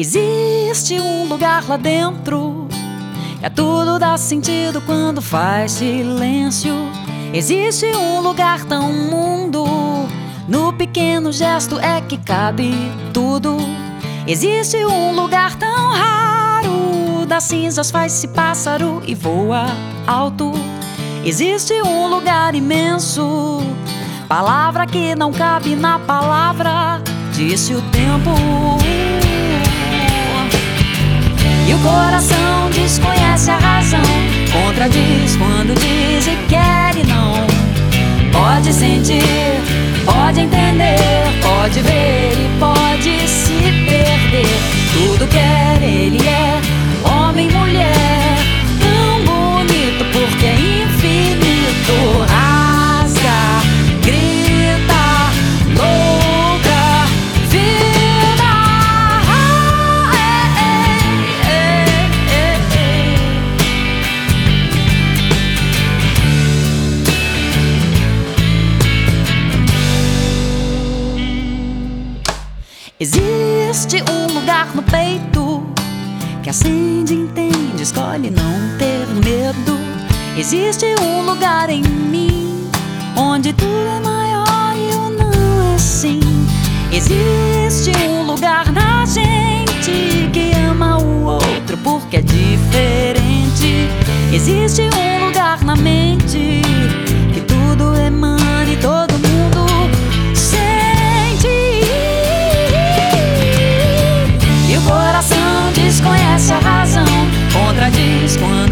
Existe um lugar lá dentro. É tudo dá sentido quando faz silêncio. Existe um lugar tão mundo. No pequeno gesto é que cabe tudo. Existe um lugar tão raro. Das cinzas faz-se pássaro e voa alto. Existe um lugar imenso. Palavra que não cabe na palavra. Disse o tempo. E o coração desconhece a razão. Contradiz quando diz e quer e não. Pode sentir, pode entender, pode ver e pode se perder. Existe um lugar no peito que acende, entende, escolhe não ter medo. Existe um lugar em mim onde tudo é maior e o não é assim. Existe um lugar na gente que ama o outro porque é diferente. Existe um lugar na mente E o